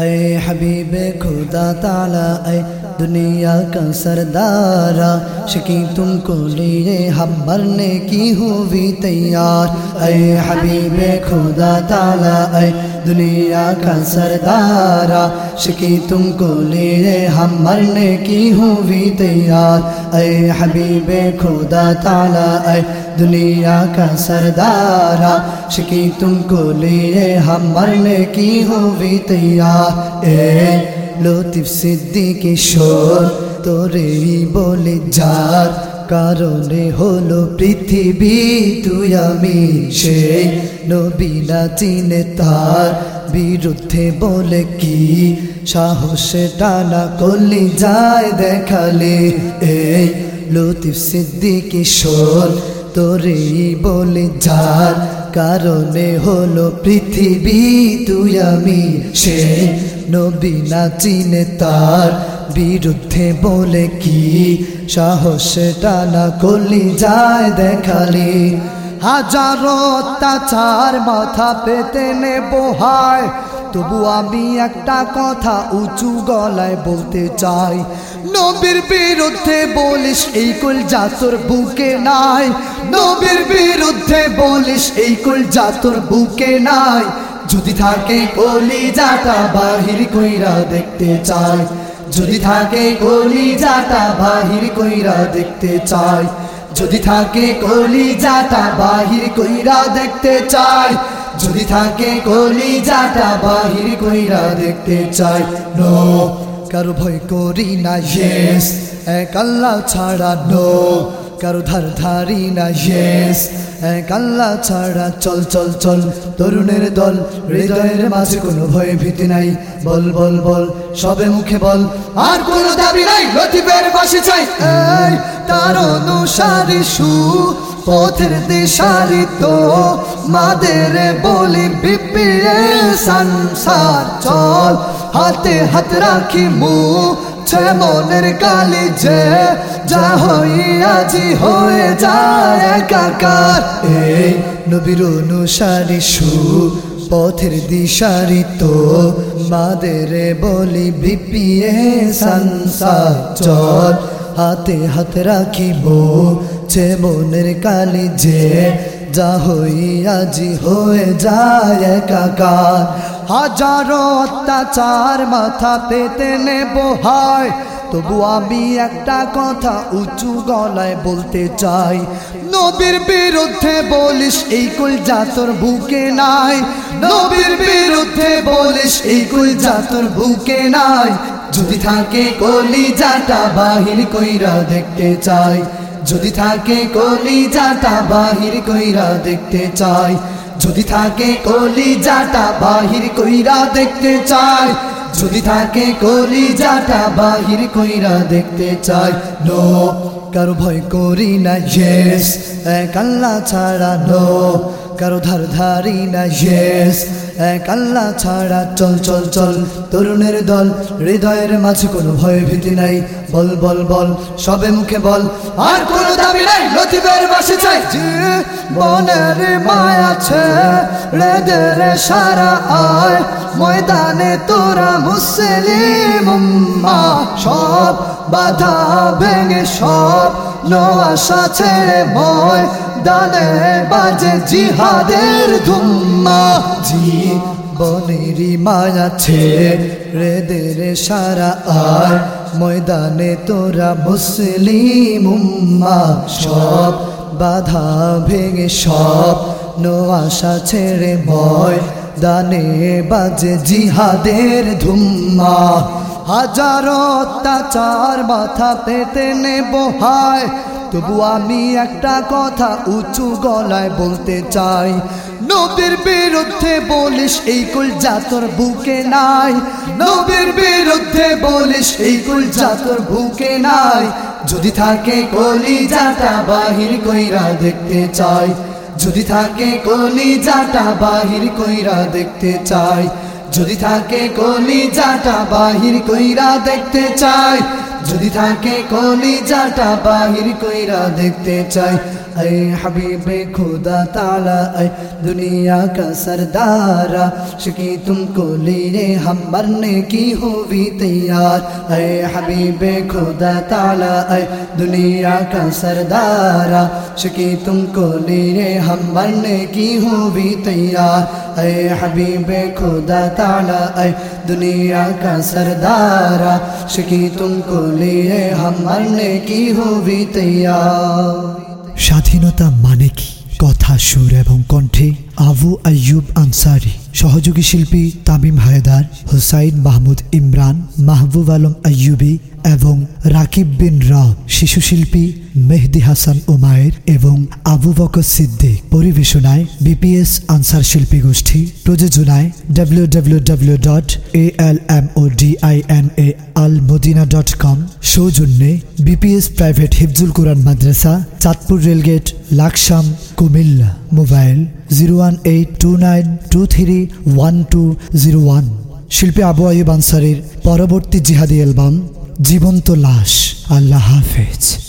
اے حبیب خدا تعالی، اے دنیا کا سردارا شکی تم کو لیے ہم مرنے کی ہوئی تیار۔ اے حبیب خدا تعالی، اے دنیا کا سردارا شکی تم کو لیے ہم مرنے کی ہوئی تیار۔ اے حبیب خدا تعالی، اے दुनिया का सरदार आशिकी तुमको लिए हम मरने की हुई तैयार। ए লতিফ সিদ্দিকি শোর তোরেই বলে যার কারণে হলো পৃথিবী তুই আমি সেই নবীনা চিনে তার বিরুদ্ধে বলে কি সাহসে টানা করলি যায় দেখালে এই লতিফ সিদ্দিকি শোর তোরেই বলে, যার কারণে হলো পৃথিবী, তুই আমি সে নবী না চিনে তার বিরুদ্ধে বলে কি সাহস টানা কলি যায় দেখালি। হাজারো অত্যাচার মাথা পেতে নেব, হায়। তবু আমি একটা কথা উঁচু গলায় বলতে চাই। নবীর বিরুদ্ধে বলিস এই কুল জাতর বুকে নাই। নবীর বিরুদ্ধে বলিস এই কুল জাতর বুকে নাই। যদি থাকে কলি যাটা বাহির কইরা দেখতে চাই। যদি থাকে কলি যাটা বাহির কইরা দেখতে চাই। যদি থাকে কলি যাটা বাহির কইরা দেখতে চাই। যদি থাকে কলি যাটা বাহির কইরা দেখতে চাই, নো। কারও ভয় করি না ইয়েস এক আল্লাহ ছাড়া নো। কারও ধার ধারি না ইয়েস এক আল্লাহ ছাড়া চল চল চল। তরুণের দল, হৃদয়ের মাঝে কোনো ভয় ভীতি নাই। বল বল বল, সবে মুখে বল। আর কোনো দাবি নাই, লতিফের পাশে চাই। তার অনুসারী সু পথের দিশারি তো মাদের বলি বিপিএ সংসার চল। হাতে হাত রাখি মুখ মনের কালি যে, যা হইয়াজি হয়ে যায় একাকার। এই নবীর অনুসারী সু, পথের দিশারি তো মাদের বলি বিপিএ সংসার চল। হাতে হাত রাখিব ছে মনের কালি যে যা হইয়াজি হয়ে যায় একাকার। হাজারো অত্যাচার মাথা পেতে নেব হয় তবু আমি একটা কথা উঁচু গলায় বলতে চাই, নবীর বিরুদ্ধে বলিস এই কুল জাতর বুকে নাই। নবীর বিরুদ্ধে বলিস এই কুল জাতর বুকে নাই। যদি থাকে কলি জাটা বাহির কইরা দেখতে চাই যদি থাকে কলি যাটা বাহির কইরা দেখতে চাই, যদি থাকে কলি যাটা বাহির কইরা দেখতে চাই, যদি থাকে কলি যাটা বাহির কইরা দেখতে চাই নো কারও ভয় করি না ইয়েস এক ছাড়া নো কারও ধার ধারি না ইয়েস এক ছাড়া চল চল চল। তরুণের দল, হৃদয়ের মাঝে কোনো ভয় ভীতি নাই। বল বল বল, সবে মুখে বল। আর কোনো দাবি নাই, লতিফের বাসে চাই। যে বনের মায়া আছে রেদের সারা আয়। ময়দানে তোরা মুসলিম সব বাধা ভেঙে সব নো আশা ছেড়ে ময় দানে বাজে জিহাদের ধুম্মা। জি বনেরি মায়া ছে রেদের সারা আর, ময়দানে তোরা মুসলিম উম্মা সব বাধা ভেঙে সব নো আশা ছেড়ে ময় দানে বাজে জিহাদের ধুম্মা। হাজারো অত্যাচার মাথা পেতে নেব হায়। তবু আমি একটা কথা উঁচু গলায় বলতে চাই। নবীর বিরুদ্ধে বলিস এই কুল জাতর বুকে নাই। নবীর বিরুদ্ধে বলিস এই কুল জাতর বুকে নাই। যদি থাকে কলি জাটা বাহির কইরা দেখতে চাই। যদি থাকে কলি জাটা বাহির কইরা দেখতে চাই। যদি থাকে কলি জাটা বাহির কইরা দেখতে চায় যদি থাকে কলি জাটা বাহির কইরা দেখতে চাই ऐ हबीब खुदा ताला, ऐ दुनिया का सरदारा, शकी तुमको लिए हम मरने की हो भी तैयार। ऐ हबीब खुदा ताला, ऐ दुनिया का सरदारा, शकी तुमको लिए हम मरने की हो भी तैयार। ऐ हबीब खुदा ताला, ऐ दुनिया का सरदारा, शकी तुमको लिए हम मरने की हो भी तैयार। স্বাধীনতা মানে কি? কথা, সুর এবং কণ্ঠে আবু আয়ুব আনসারি, সহযোগী শিল্পী তামিম হায়দার, হুসাইন মাহমুদ ইমরান, মাহবুব আলম আয়ুবী রাকিব বিন শিশু শিল্পী মেহদি হাসান উমায়ের এবং আবু বকর সিদ্দিক পরিবেশনায় বিপিএস আনসার শিল্পী গোষ্ঠী প্রযোজনায় W W W dot A L M O D I N A Al Madina dot com সৌজন্যে BPS private Hifzul Quran madrasa, Chandpur rail gate, Laksam, Comilla, mobile zero one eight two nine two three one two zero one. শিল্পী আবু আয়ুব আনসারির পরবর্তী জিহাদি album জীবন্ত লাশ আল্লাহ হাফেজ।